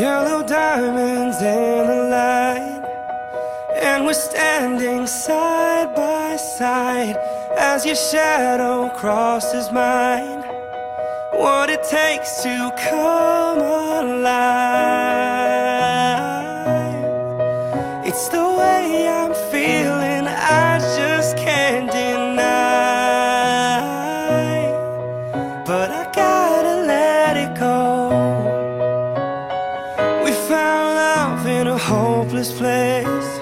Yellow diamonds in the light, and we're standing side by side as your shadow crosses mine. What it takes to come alive. Place.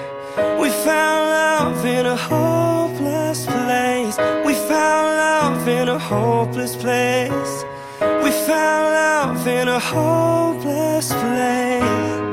We found love in a hopeless place. We found love in a hopeless place. We found love in a hopeless place.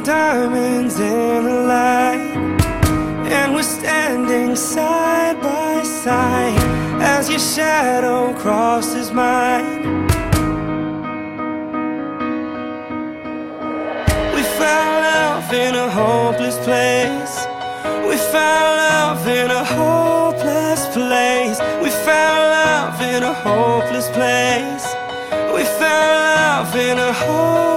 Diamonds in the light, and we're standing side by side as your shadow crosses mine. We found love in a hopeless place. We found love in a hopeless place. We found love in a hopeless place. We found love in a hopeless